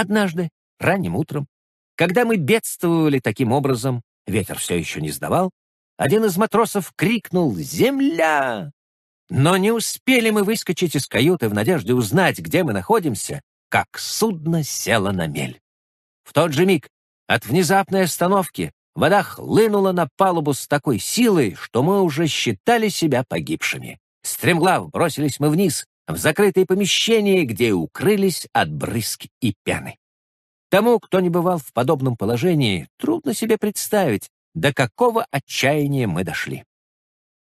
однажды, ранним утром, когда мы бедствовали таким образом, ветер все еще не сдавал, один из матросов крикнул «Земля!». Но не успели мы выскочить из каюты в надежде узнать, где мы находимся, как судно село на мель. В тот же миг от внезапной остановки вода хлынула на палубу с такой силой, что мы уже считали себя погибшими. Стремглав бросились мы вниз, в закрытые помещения, где укрылись от брызг и пены. Тому, кто не бывал в подобном положении, трудно себе представить, до какого отчаяния мы дошли.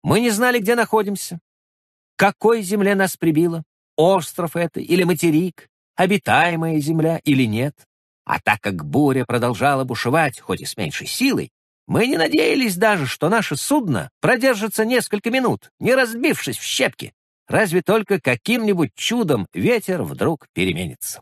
Мы не знали, где находимся, какой земле нас прибило, остров это или материк, обитаемая земля или нет. А так как буря продолжала бушевать, хоть и с меньшей силой, мы не надеялись даже, что наше судно продержится несколько минут, не разбившись в щепки. Разве только каким-нибудь чудом ветер вдруг переменится.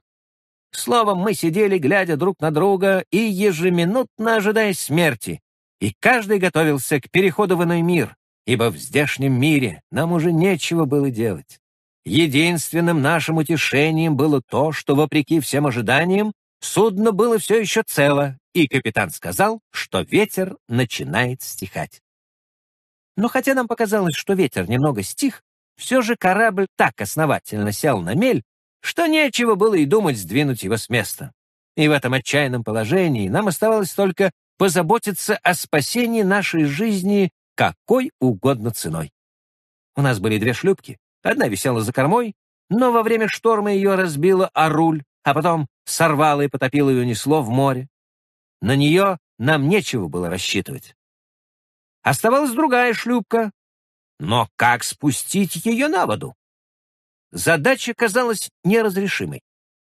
Словом, мы сидели, глядя друг на друга и ежеминутно ожидая смерти, и каждый готовился к переходу в иной мир, ибо в здешнем мире нам уже нечего было делать. Единственным нашим утешением было то, что, вопреки всем ожиданиям, судно было все еще цело, и капитан сказал, что ветер начинает стихать. Но хотя нам показалось, что ветер немного стих, все же корабль так основательно сел на мель, что нечего было и думать сдвинуть его с места. И в этом отчаянном положении нам оставалось только позаботиться о спасении нашей жизни какой угодно ценой. У нас были две шлюпки. Одна висела за кормой, но во время шторма ее разбило о руль, а потом сорвало и потопило и унесло в море. На нее нам нечего было рассчитывать. Оставалась другая шлюпка, но как спустить ее на воду? Задача казалась неразрешимой.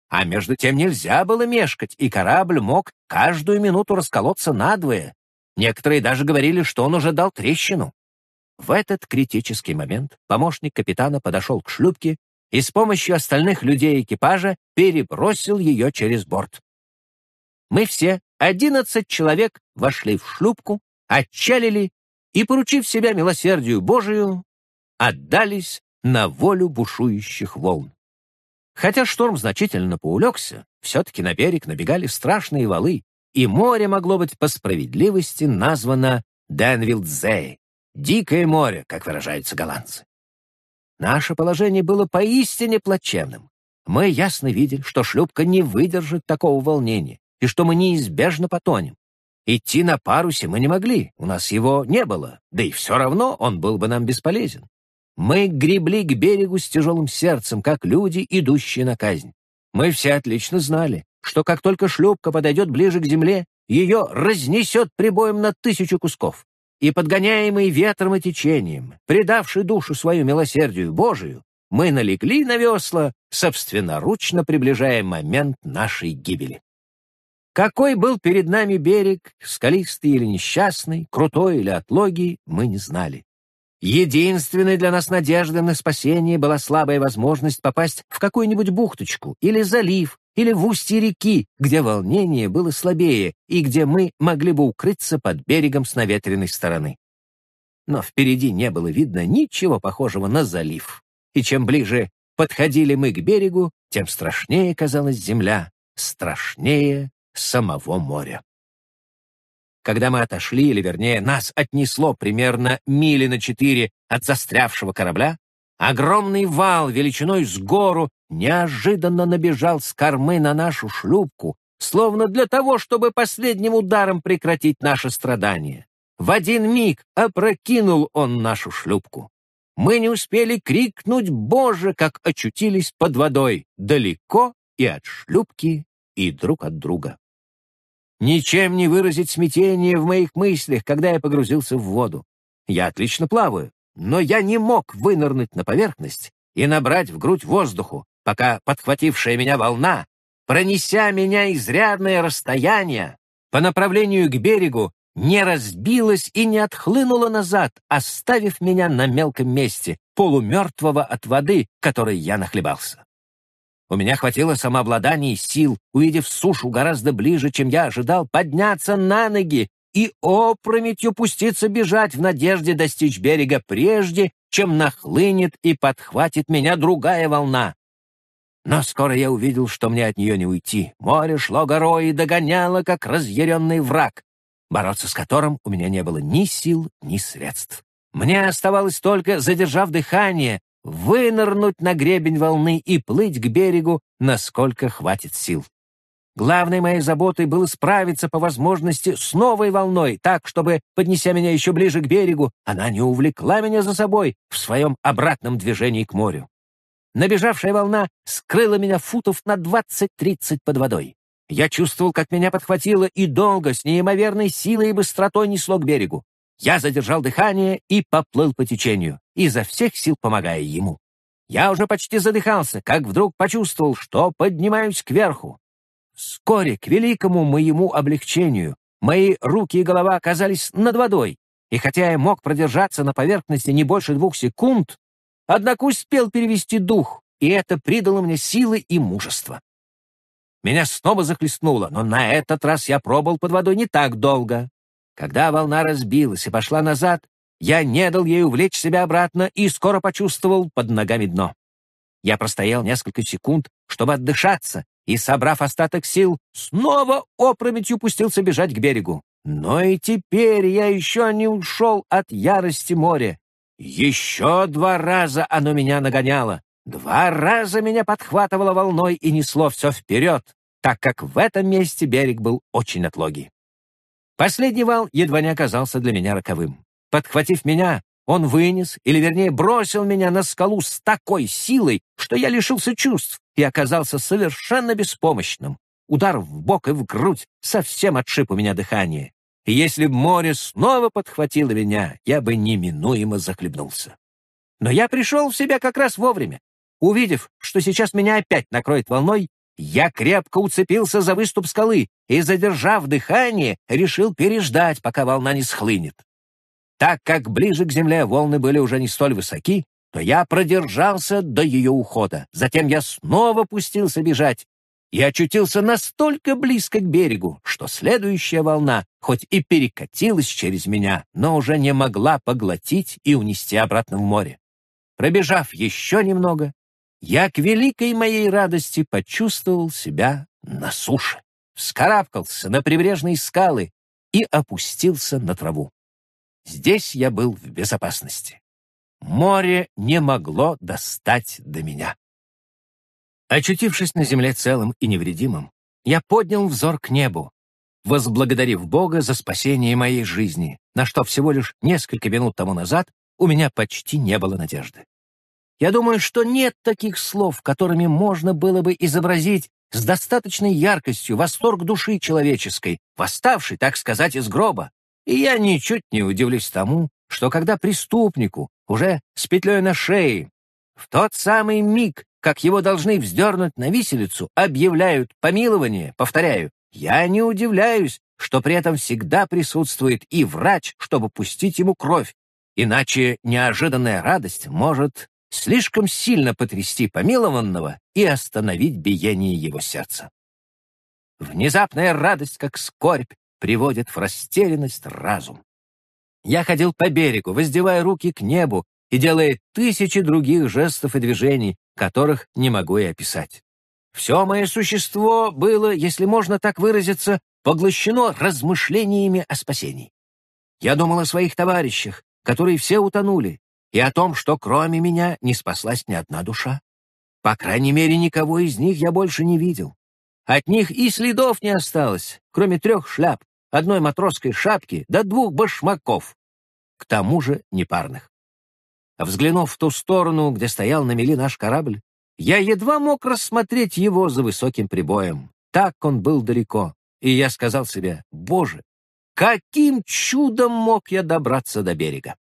А между тем нельзя было мешкать, и корабль мог каждую минуту расколоться надвое. Некоторые даже говорили, что он уже дал трещину. В этот критический момент помощник капитана подошел к шлюпке и с помощью остальных людей экипажа перебросил ее через борт. Мы все, одиннадцать человек, вошли в шлюпку, отчалили и, поручив себя милосердию Божию, отдались на волю бушующих волн. Хотя шторм значительно поулегся, все-таки на берег набегали страшные валы, и море могло быть по справедливости названо Денвилдзей, дикое море, как выражаются голландцы. Наше положение было поистине плачевным. Мы ясно видели, что шлюпка не выдержит такого волнения, и что мы неизбежно потонем. Идти на парусе мы не могли, у нас его не было, да и все равно он был бы нам бесполезен. Мы гребли к берегу с тяжелым сердцем, как люди, идущие на казнь. Мы все отлично знали, что как только шлюпка подойдет ближе к земле, ее разнесет прибоем на тысячу кусков. И подгоняемый ветром и течением, предавший душу свою милосердию Божию, мы налегли на весла, собственноручно приближая момент нашей гибели. Какой был перед нами берег, скалистый или несчастный, крутой или отлогий, мы не знали. Единственной для нас надеждой на спасение была слабая возможность попасть в какую-нибудь бухточку или залив, или в устье реки, где волнение было слабее и где мы могли бы укрыться под берегом с наветренной стороны. Но впереди не было видно ничего похожего на залив, и чем ближе подходили мы к берегу, тем страшнее казалась земля, страшнее самого моря. Когда мы отошли, или вернее, нас отнесло примерно мили на четыре от застрявшего корабля, огромный вал величиной с гору неожиданно набежал с кормы на нашу шлюпку, словно для того, чтобы последним ударом прекратить наше страдание. В один миг опрокинул он нашу шлюпку. Мы не успели крикнуть «Боже!», как очутились под водой, далеко и от шлюпки, и друг от друга. Ничем не выразить смятение в моих мыслях, когда я погрузился в воду. Я отлично плаваю, но я не мог вынырнуть на поверхность и набрать в грудь воздуху, пока подхватившая меня волна, пронеся меня изрядное расстояние по направлению к берегу, не разбилась и не отхлынула назад, оставив меня на мелком месте, полумертвого от воды, которой я нахлебался. У меня хватило самообладания и сил, увидев сушу гораздо ближе, чем я ожидал, подняться на ноги и опрометью пуститься бежать в надежде достичь берега прежде, чем нахлынет и подхватит меня другая волна. Но скоро я увидел, что мне от нее не уйти. Море шло горой и догоняло, как разъяренный враг, бороться с которым у меня не было ни сил, ни средств. Мне оставалось только, задержав дыхание, вынырнуть на гребень волны и плыть к берегу, насколько хватит сил. Главной моей заботой было справиться по возможности с новой волной, так, чтобы, поднеся меня еще ближе к берегу, она не увлекла меня за собой в своем обратном движении к морю. Набежавшая волна скрыла меня футов на 20-30 под водой. Я чувствовал, как меня подхватило и долго, с неимоверной силой и быстротой несло к берегу. Я задержал дыхание и поплыл по течению, изо всех сил помогая ему. Я уже почти задыхался, как вдруг почувствовал, что поднимаюсь кверху. Вскоре, к великому моему облегчению, мои руки и голова оказались над водой, и хотя я мог продержаться на поверхности не больше двух секунд, однако успел перевести дух, и это придало мне силы и мужество. Меня снова захлестнуло, но на этот раз я пробыл под водой не так долго. Когда волна разбилась и пошла назад, я не дал ей увлечь себя обратно и скоро почувствовал под ногами дно. Я простоял несколько секунд, чтобы отдышаться, и, собрав остаток сил, снова опрометью пустился бежать к берегу. Но и теперь я еще не ушел от ярости моря. Еще два раза оно меня нагоняло. Два раза меня подхватывало волной и несло все вперед, так как в этом месте берег был очень отлогий. Последний вал едва не оказался для меня роковым. Подхватив меня, он вынес, или вернее бросил меня на скалу с такой силой, что я лишился чувств и оказался совершенно беспомощным. Удар в бок и в грудь совсем отшиб у меня дыхание. И если б море снова подхватило меня, я бы неминуемо захлебнулся. Но я пришел в себя как раз вовремя. Увидев, что сейчас меня опять накроет волной, я крепко уцепился за выступ скалы и, задержав дыхание, решил переждать, пока волна не схлынет. Так как ближе к земле волны были уже не столь высоки, то я продержался до ее ухода. Затем я снова пустился бежать и очутился настолько близко к берегу, что следующая волна, хоть и перекатилась через меня, но уже не могла поглотить и унести обратно в море. Пробежав еще немного, я к великой моей радости почувствовал себя на суше, вскарабкался на прибрежные скалы и опустился на траву. Здесь я был в безопасности. Море не могло достать до меня. Очутившись на земле целым и невредимым, я поднял взор к небу, возблагодарив Бога за спасение моей жизни, на что всего лишь несколько минут тому назад у меня почти не было надежды. Я думаю, что нет таких слов, которыми можно было бы изобразить с достаточной яркостью восторг души человеческой, восставший, так сказать, из гроба. И я ничуть не удивлюсь тому, что когда преступнику, уже с петлей на шее, в тот самый миг, как его должны вздернуть на виселицу, объявляют помилование, повторяю, я не удивляюсь, что при этом всегда присутствует и врач, чтобы пустить ему кровь, иначе неожиданная радость может слишком сильно потрясти помилованного и остановить биение его сердца. Внезапная радость, как скорбь, приводит в растерянность разум. Я ходил по берегу, воздевая руки к небу и делая тысячи других жестов и движений, которых не могу и описать. Все мое существо было, если можно так выразиться, поглощено размышлениями о спасении. Я думал о своих товарищах, которые все утонули, и о том, что кроме меня не спаслась ни одна душа. По крайней мере, никого из них я больше не видел. От них и следов не осталось, кроме трех шляп, одной матросской шапки до двух башмаков, к тому же непарных. Взглянув в ту сторону, где стоял на мели наш корабль, я едва мог рассмотреть его за высоким прибоем. Так он был далеко, и я сказал себе, «Боже, каким чудом мог я добраться до берега?»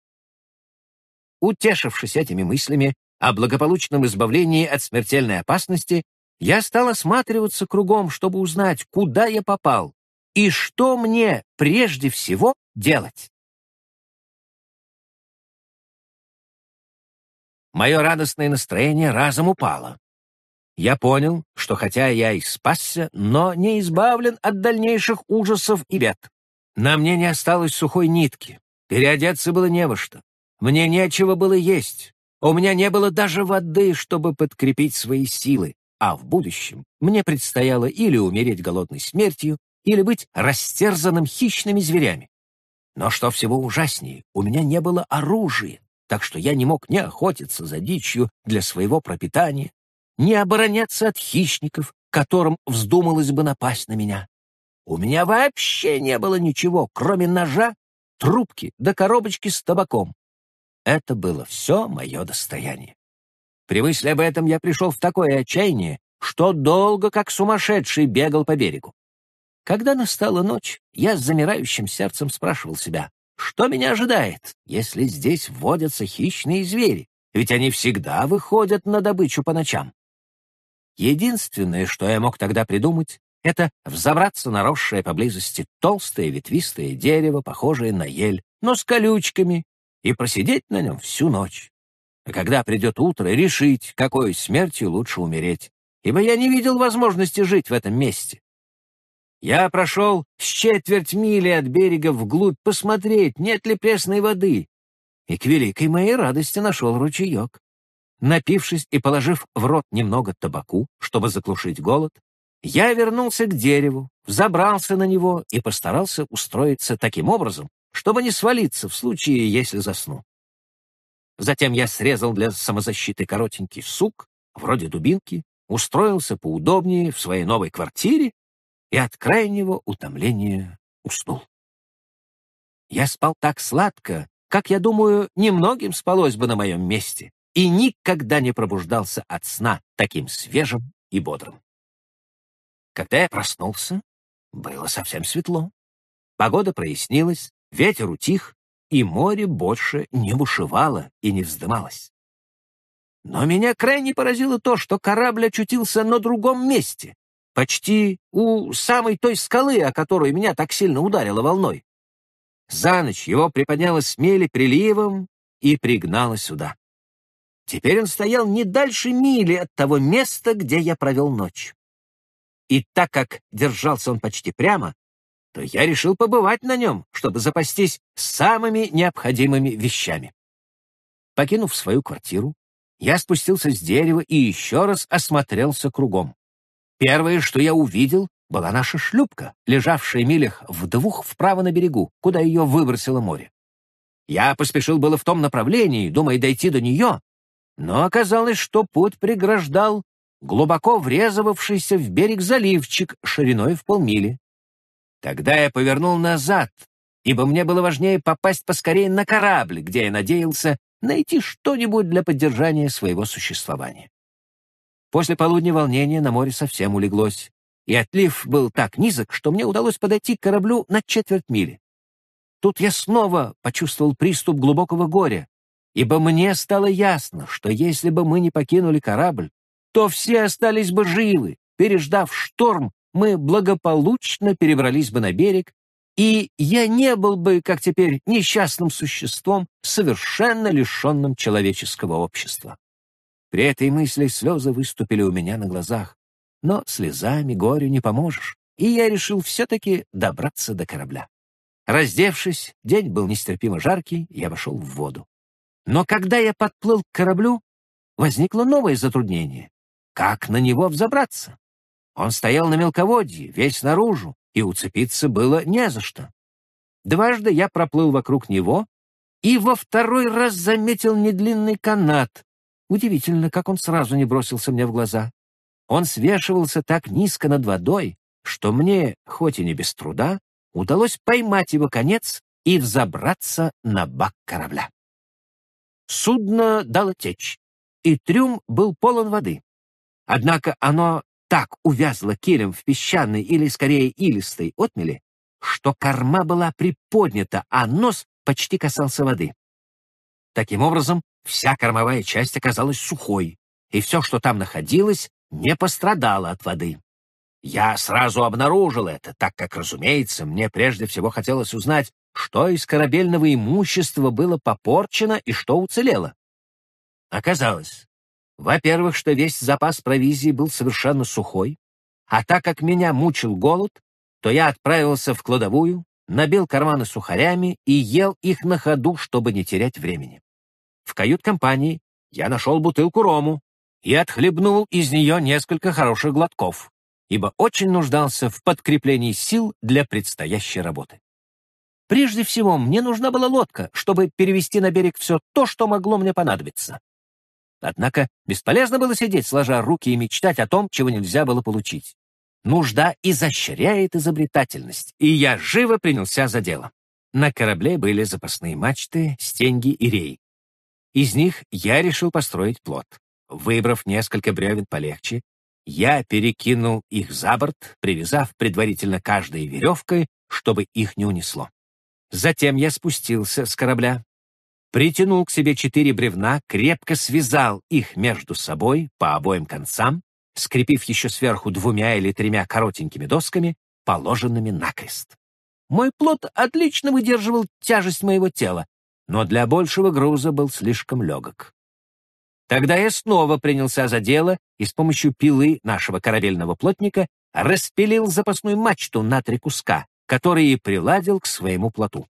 Утешившись этими мыслями о благополучном избавлении от смертельной опасности, я стал осматриваться кругом, чтобы узнать, куда я попал и что мне прежде всего делать. Мое радостное настроение разом упало. Я понял, что хотя я и спасся, но не избавлен от дальнейших ужасов и бед. На мне не осталось сухой нитки, переодеться было не во что. Мне нечего было есть. У меня не было даже воды, чтобы подкрепить свои силы. а в будущем мне предстояло или умереть голодной смертью, или быть растерзанным хищными зверями. Но что всего ужаснее, у меня не было оружия, так что я не мог ни охотиться за дичью для своего пропитания, ни обороняться от хищников, которым вздумалось бы напасть на меня. У меня вообще не было ничего, кроме ножа, трубки да коробочки с табаком. Это было все мое достояние. При мысли об этом я пришел в такое отчаяние, что долго, как сумасшедший, бегал по берегу. Когда настала ночь, я с замирающим сердцем спрашивал себя, что меня ожидает, если здесь водятся хищные звери, ведь они всегда выходят на добычу по ночам. Единственное, что я мог тогда придумать, это взобраться на росшее поблизости толстое ветвистое дерево, похожее на ель, но с колючками, и просидеть на нем всю ночь. А когда придет утро, решить, какой смертью лучше умереть, ибо я не видел возможности жить в этом месте. Я прошел с четверть мили от берега вглубь посмотреть, нет ли пресной воды, и к великой моей радости нашел ручеек. Напившись и положив в рот немного табаку, чтобы заглушить голод, я вернулся к дереву, взобрался на него и постарался устроиться таким образом, чтобы не свалиться в случае, если засну. Затем я срезал для самозащиты коротенький сук, вроде дубинки, устроился поудобнее в своей новой квартире и от крайнего утомления уснул. Я спал так сладко, как, я думаю, немногим спалось бы на моем месте, и никогда не пробуждался от сна таким свежим и бодрым. Когда я проснулся, было совсем светло. Погода прояснилась, ветер утих, и море больше не бушевало и не вздымалось. Но меня крайне поразило то, что корабль очутился на другом месте, почти у самой той скалы, о которой меня так сильно ударило волной. За ночь его приподняло с мели приливом и пригнало сюда. Теперь он стоял не дальше мили от того места, где я провел ночь. И так как держался он почти прямо, то я решил побывать на нем, чтобы запастись самыми необходимыми вещами. Покинув свою квартиру, я спустился с дерева и еще раз осмотрелся кругом. Первое, что я увидел, была наша шлюпка, лежавшая милях в двух вправо на берегу, куда ее выбросило море. Я поспешил было в том направлении, думая дойти до нее, но оказалось, что путь преграждал глубоко врезавшийся в берег заливчик шириной в полмили. Тогда я повернул назад, ибо мне было важнее попасть поскорее на корабль, где я надеялся найти что-нибудь для поддержания своего существования. После полудня волнение на море совсем улеглось, и отлив был так низок, что мне удалось подойти к кораблю на четверть мили. Тут я снова почувствовал приступ глубокого горя, ибо мне стало ясно, что если бы мы не покинули корабль, то все остались бы живы. Переждав шторм, мы благополучно перебрались бы на берег, и я не был бы, как теперь, несчастным существом, совершенно лишенным человеческого общества. При этой мысли слезы выступили у меня на глазах. Но слезами горю не поможешь, и я решил все-таки добраться до корабля. Раздевшись, день был нестерпимо жаркий, я вошел в воду. Но когда я подплыл к кораблю, возникло новое затруднение. Как на него взобраться? Он стоял на мелководье, весь наружу, и уцепиться было не за что. Дважды я проплыл вокруг него и во второй раз заметил недлинный канат, Удивительно, как он сразу не бросился мне в глаза. Он свешивался так низко над водой, что мне, хоть и не без труда, удалось поймать его конец и взобраться на бак корабля. Судно дало течь, и трюм был полон воды. Однако оно так увязло килем в песчаной или, скорее, илистой отмели, что корма была приподнята, а нос почти касался воды. Таким образом, Вся кормовая часть оказалась сухой, и все, что там находилось, не пострадало от воды. Я сразу обнаружил это, так как, разумеется, мне прежде всего хотелось узнать, что из корабельного имущества было попорчено и что уцелело. Оказалось, во-первых, что весь запас провизии был совершенно сухой, а так как меня мучил голод, то я отправился в кладовую, набил карманы сухарями и ел их на ходу, чтобы не терять времени. В кают-компании я нашел бутылку рому, и отхлебнул из нее несколько хороших глотков, ибо очень нуждался в подкреплении сил для предстоящей работы. Прежде всего, мне нужна была лодка, чтобы перевести на берег все то, что могло мне понадобиться. Однако бесполезно было сидеть, сложа руки и мечтать о том, чего нельзя было получить. Нужда изощряет изобретательность, и я живо принялся за дело. На корабле были запасные мачты, стенги и рей. Из них я решил построить плот. Выбрав несколько бревен полегче, я перекинул их за борт, привязав предварительно каждой веревкой, чтобы их не унесло. Затем я спустился с корабля, притянул к себе четыре бревна, крепко связал их между собой по обоим концам, скрепив еще сверху двумя или тремя коротенькими досками, положенными накрест. Мой плод отлично выдерживал тяжесть моего тела, но для большего груза был слишком легок. Тогда я снова принялся за дело и с помощью пилы нашего корабельного плотника распилил запасную мачту на три куска, которые приладил к своему плоту.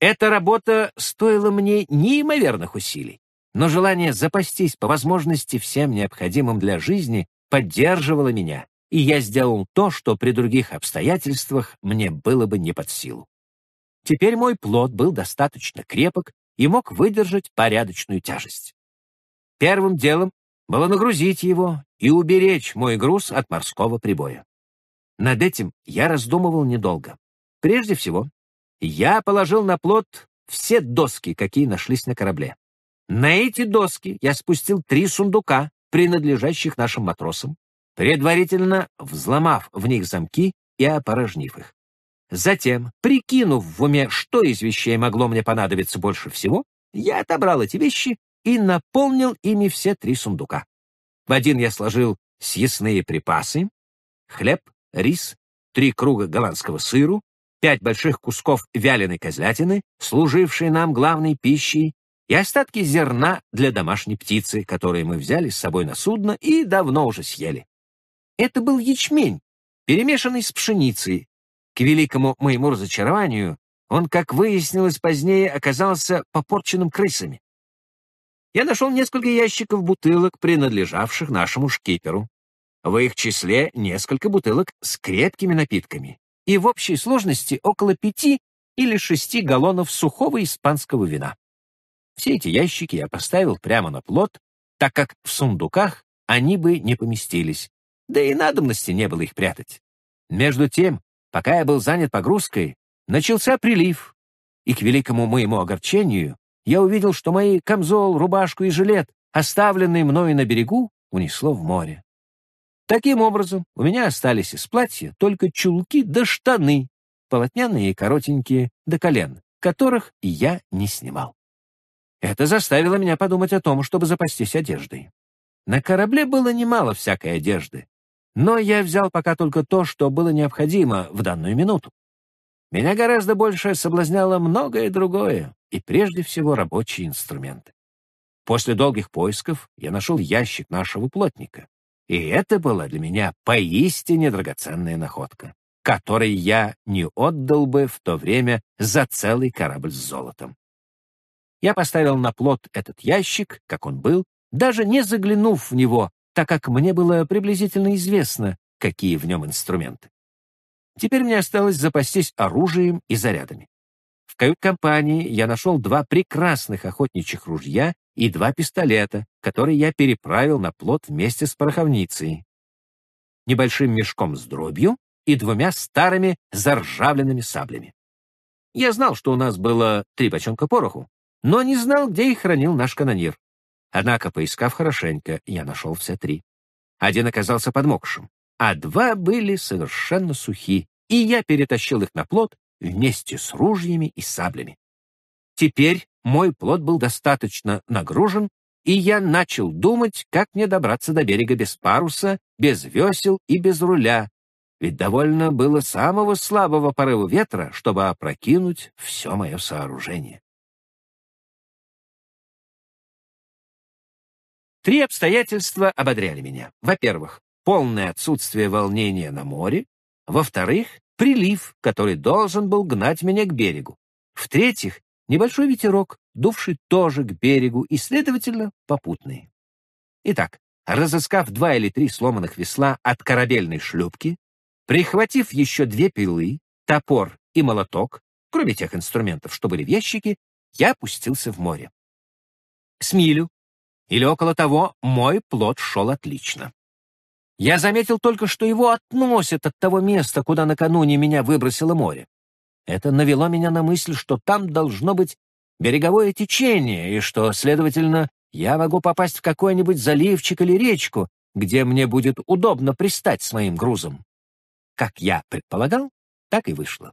Эта работа стоила мне неимоверных усилий, но желание запастись по возможности всем необходимым для жизни поддерживало меня, и я сделал то, что при других обстоятельствах мне было бы не под силу. Теперь мой плод был достаточно крепок и мог выдержать порядочную тяжесть. Первым делом было нагрузить его и уберечь мой груз от морского прибоя. Над этим я раздумывал недолго. Прежде всего, я положил на плот все доски, какие нашлись на корабле. На эти доски я спустил три сундука, принадлежащих нашим матросам, предварительно взломав в них замки и опорожнив их. Затем, прикинув в уме, что из вещей могло мне понадобиться больше всего, я отобрал эти вещи и наполнил ими все три сундука. В один я сложил съестные припасы, хлеб, рис, три круга голландского сыру, пять больших кусков вяленой козлятины, служившей нам главной пищей, и остатки зерна для домашней птицы, которые мы взяли с собой на судно и давно уже съели. Это был ячмень, перемешанный с пшеницей. К великому моему разочарованию он, как выяснилось позднее, оказался попорченным крысами. Я нашел несколько ящиков бутылок, принадлежавших нашему шкиперу. В их числе несколько бутылок с крепкими напитками, и в общей сложности около пяти или шести галлонов сухого испанского вина. Все эти ящики я поставил прямо на плот, так как в сундуках они бы не поместились, да и надобности не было их прятать. Между тем, пока я был занят погрузкой, начался прилив, и к великому моему огорчению я увидел, что мои камзол, рубашку и жилет, оставленные мною на берегу, унесло в море. Таким образом, у меня остались из платья только чулки да штаны, полотняные и коротенькие до колен, которых я не снимал. Это заставило меня подумать о том, чтобы запастись одеждой. На корабле было немало всякой одежды, но я взял пока только то, что было необходимо в данную минуту. Меня гораздо больше соблазняло многое другое, и прежде всего рабочие инструменты. После долгих поисков я нашел ящик нашего плотника, и это была для меня поистине драгоценная находка, которой я не отдал бы в то время за целый корабль с золотом. Я поставил на плот этот ящик, как он был, даже не заглянув в него, так как мне было приблизительно известно, какие в нем инструменты. Теперь мне осталось запастись оружием и зарядами. Кают-компании я нашел два прекрасных охотничьих ружья и два пистолета, которые я переправил на плот вместе с пороховницей, небольшим мешком с дробью и двумя старыми заржавленными саблями. Я знал, что у нас было три бочонка пороху, но не знал, где их хранил наш канонир. Однако, поискав хорошенько, я нашел все три. Один оказался подмокшим, а два были совершенно сухи, и я перетащил их на плот вместе с ружьями и саблями. Теперь мой плод был достаточно нагружен, и я начал думать, как мне добраться до берега без паруса, без весел и без руля, ведь довольно было самого слабого порыва ветра, чтобы опрокинуть все мое сооружение. Три обстоятельства ободряли меня. Во-первых, полное отсутствие волнения на море. Во-вторых, прилив, который должен был гнать меня к берегу. В-третьих, Небольшой ветерок, дувший тоже к берегу и, следовательно, попутный. Итак, разыскав два или три сломанных весла от корабельной шлюпки, прихватив еще две пилы, топор и молоток, кроме тех инструментов, что были в ящике, я опустился в море. С милю или около того мой плод шел отлично. Я заметил только, что его относят от того места, куда накануне меня выбросило море. Это навело меня на мысль, что там должно быть береговое течение, и что, следовательно, я могу попасть в какой-нибудь заливчик или речку, где мне будет удобно пристать с моим грузом. Как я предполагал, так и вышло.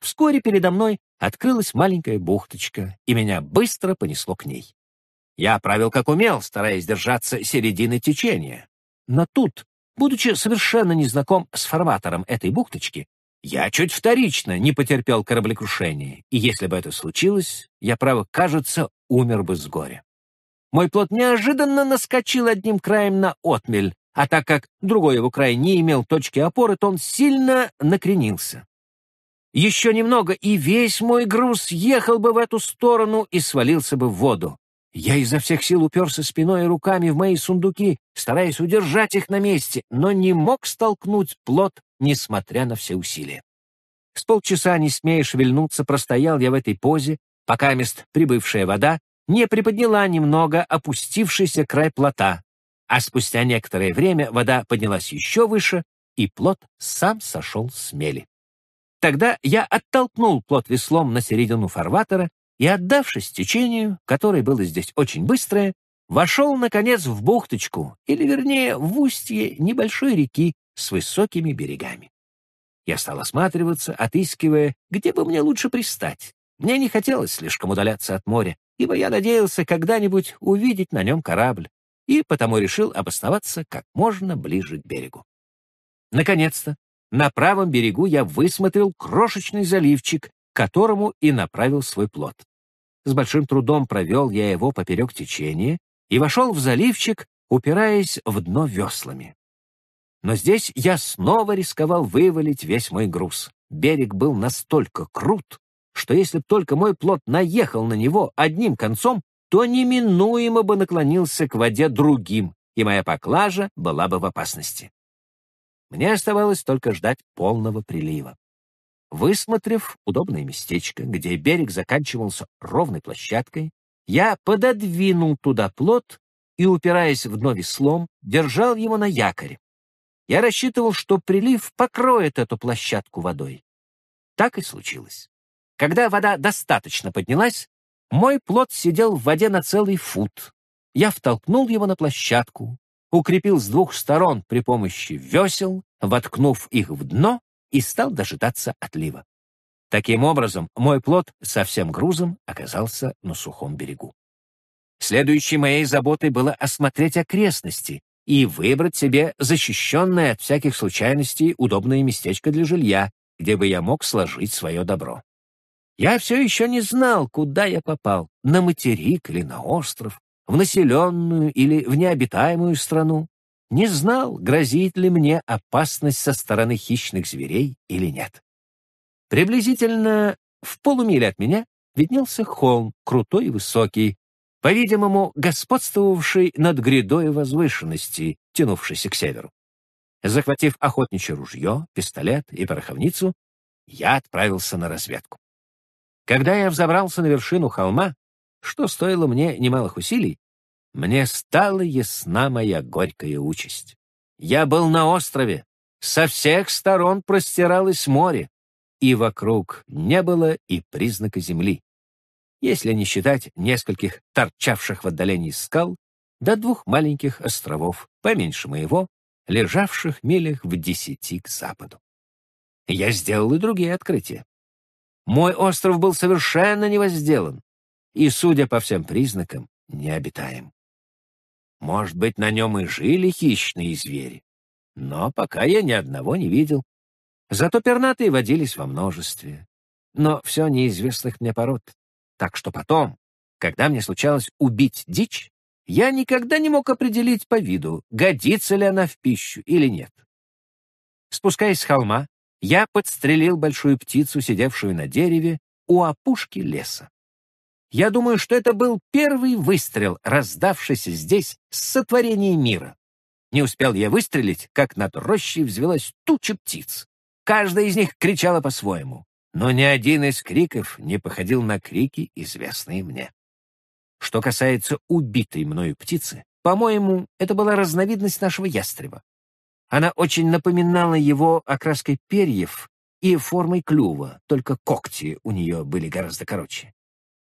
Вскоре передо мной открылась маленькая бухточка, и меня быстро понесло к ней. Я правил как умел, стараясь держаться середины течения. Но тут, будучи совершенно незнаком с форматором этой бухточки, я чуть вторично не потерпел кораблекрушение, и если бы это случилось, я, право, кажется, умер бы с горя. Мой плод неожиданно наскочил одним краем на отмель, а так как другой его край не имел точки опоры, то он сильно накренился. Еще немного, и весь мой груз ехал бы в эту сторону и свалился бы в воду. Я изо всех сил уперся спиной и руками в мои сундуки, стараясь удержать их на месте, но не мог столкнуть плод, несмотря на все усилия. С полчаса, не смея шевельнуться, простоял я в этой позе, пока мест прибывшая вода не приподняла немного опустившийся край плота, а спустя некоторое время вода поднялась еще выше, и плот сам сошел с мели. Тогда я оттолкнул плот веслом на середину фарватера и, отдавшись течению, которое было здесь очень быстрое, вошел, наконец, в бухточку, или, вернее, в устье небольшой реки с высокими берегами. Я стал осматриваться, отыскивая, где бы мне лучше пристать. Мне не хотелось слишком удаляться от моря, ибо я надеялся когда-нибудь увидеть на нем корабль, и потому решил обосноваться как можно ближе к берегу. Наконец-то, на правом берегу я высмотрел крошечный заливчик, которому и направил свой плод. С большим трудом провел я его поперек течения и вошел в заливчик, упираясь в дно веслами. Но здесь я снова рисковал вывалить весь мой груз. Берег был настолько крут, что если б только мой плод наехал на него одним концом, то неминуемо бы наклонился к воде другим, и моя поклажа была бы в опасности. Мне оставалось только ждать полного прилива. Высмотрев удобное местечко, где берег заканчивался ровной площадкой, я пододвинул туда плот и, упираясь в дно веслом, держал его на якоре. Я рассчитывал, что прилив покроет эту площадку водой. Так и случилось. Когда вода достаточно поднялась, мой плот сидел в воде на целый фут. Я втолкнул его на площадку, укрепил с двух сторон при помощи весел, воткнув их в дно, и стал дожидаться отлива. Таким образом, мой плот со всем грузом оказался на сухом берегу. Следующей моей заботой было осмотреть окрестности и выбрать себе защищенное от всяких случайностей удобное местечко для жилья, где бы я мог сложить свое добро. Я все еще не знал, куда я попал, на материк или на остров, в населенную или в необитаемую страну. Не знал, грозит ли мне опасность со стороны хищных зверей или нет. Приблизительно в полумиле от меня виднелся холм, крутой и высокий, по-видимому, господствовавший над грядой возвышенности, тянувшейся к северу. Захватив охотничье ружье, пистолет и пороховницу, я отправился на разведку. Когда я взобрался на вершину холма, что стоило мне немалых усилий, мне стала ясна моя горькая участь. Я был на острове, со всех сторон простиралось море, и вокруг не было и признака земли. Если не считать нескольких торчавших в отдалении скал, до двух маленьких островов, поменьше моего, лежавших милях в десяти к западу. Я сделал и другие открытия. Мой остров был совершенно невозделан и, судя по всем признакам, необитаем. Может быть, на нем и жили хищные звери, но пока я ни одного не видел. Зато пернатые водились во множестве, но все неизвестных мне пород. Так что потом, когда мне случалось убить дичь, я никогда не мог определить по виду, годится ли она в пищу или нет. Спускаясь с холма, я подстрелил большую птицу, сидевшую на дереве у опушки леса. Я думаю, что это был первый выстрел, раздавшийся здесь с сотворения мира. Не успел я выстрелить, как над рощей взвелась туча птиц. Каждая из них кричала по-своему, но ни один из криков не походил на крики, известные мне. Что касается убитой мною птицы, по-моему, это была разновидность нашего ястреба. Она очень напоминала его окраской перьев и формой клюва, только когти у нее были гораздо короче.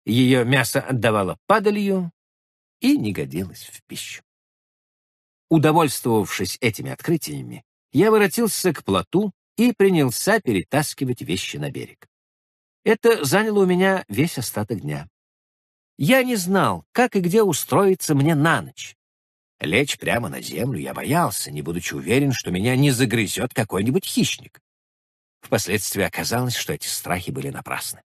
Ее мясо отдавало падалью и не годилось в пищу. Удовольствовавшись этими открытиями, я воротился к плоту и принялся перетаскивать вещи на берег. Это заняло у меня весь остаток дня. Я не знал, как и где устроиться мне на ночь. Лечь прямо на землю я боялся, не будучи уверен, что меня не загрызет какой-нибудь хищник. Впоследствии оказалось, что эти страхи были напрасны.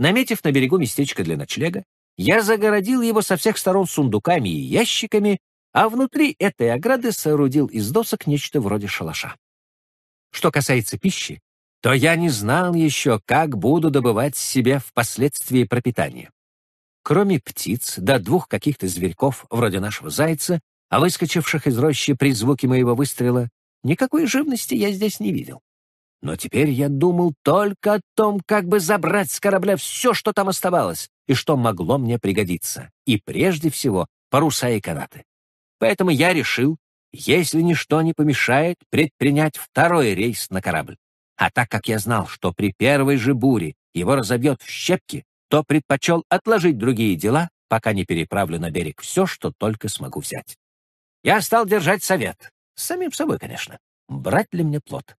Наметив на берегу местечко для ночлега, я загородил его со всех сторон сундуками и ящиками, а внутри этой ограды соорудил из досок нечто вроде шалаша. Что касается пищи, то я не знал еще, как буду добывать себе впоследствии пропитание. Кроме птиц, до двух каких-то зверьков, вроде нашего зайца, а выскочивших из рощи при звуке моего выстрела, никакой живности я здесь не видел. Но теперь я думал только о том, как бы забрать с корабля все, что там оставалось, и что могло мне пригодиться, и прежде всего паруса и канаты. Поэтому я решил, если ничто не помешает, предпринять второй рейс на корабль. А так как я знал, что при первой же буре его разобьет в щепки, то предпочел отложить другие дела, пока не переправлю на берег все, что только смогу взять. Я стал держать совет, самим собой, конечно, брать ли мне плод.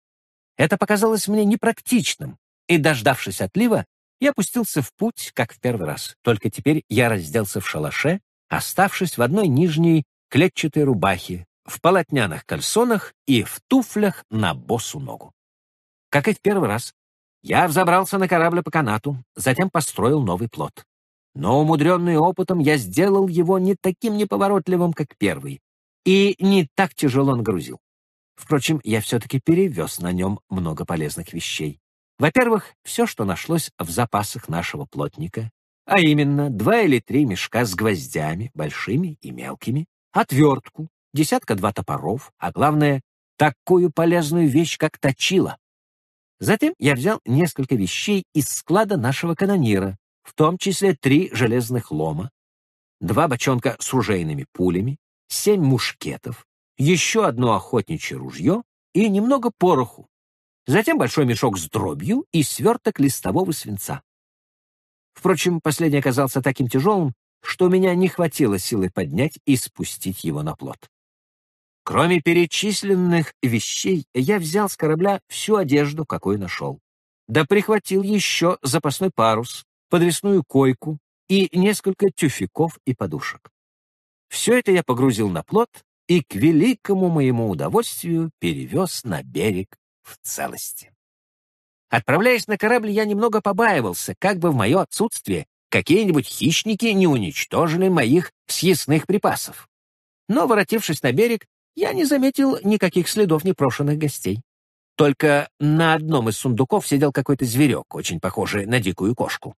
Это показалось мне непрактичным, и, дождавшись отлива, я пустился в путь, как в первый раз. Только теперь я разделся в шалаше, оставшись в одной нижней клетчатой рубахе, в полотняных кальсонах и в туфлях на босу ногу. Как и в первый раз, я взобрался на корабль по канату, затем построил новый плот. Но, умудренный опытом, я сделал его не таким неповоротливым, как первый, и не так тяжело нагрузил. Впрочем, я все-таки перевез на нем много полезных вещей. Во-первых, все, что нашлось в запасах нашего плотника, а именно два или три мешка с гвоздями, большими и мелкими, отвертку, десятка-два топоров, а главное, такую полезную вещь, как точила. Затем я взял несколько вещей из склада нашего канонира, в том числе три железных лома, два бочонка с ружейными пулями, семь мушкетов, еще одно охотничье ружье и немного пороху, затем большой мешок с дробью и сверток листового свинца. Впрочем, последний оказался таким тяжелым, что у меня не хватило силы поднять и спустить его на плот. Кроме перечисленных вещей, я взял с корабля всю одежду, какую нашел. Да прихватил еще запасной парус, подвесную койку и несколько тюфяков и подушек. Все это я погрузил на плот и, к великому моему удовольствию, перевез на берег в целости. Отправляясь на корабль, я немного побаивался, как бы в мое отсутствие какие-нибудь хищники не уничтожили моих съестных припасов. Но, воротившись на берег, я не заметил никаких следов непрошенных гостей. Только на одном из сундуков сидел какой-то зверек, очень похожий на дикую кошку.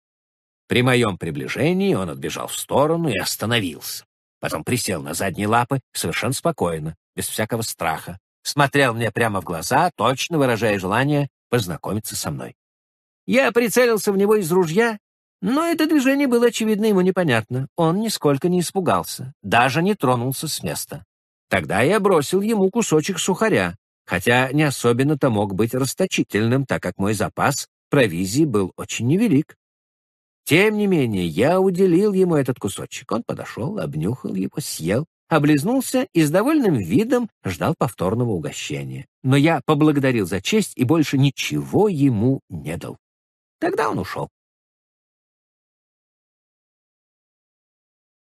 При моем приближении он отбежал в сторону и остановился. Потом присел на задние лапы совершенно спокойно, без всякого страха, смотрел мне прямо в глаза, точно выражая желание познакомиться со мной. Я прицелился в него из ружья, но это движение было, очевидно, ему непонятно. Он нисколько не испугался, даже не тронулся с места. Тогда я бросил ему кусочек сухаря, хотя не особенно-то мог быть расточительным, так как мой запас провизии был очень невелик. Тем не менее, я уделил ему этот кусочек. Он подошел, обнюхал его, съел, облизнулся и с довольным видом ждал повторного угощения. Но я поблагодарил за честь и больше ничего ему не дал. Тогда он ушел.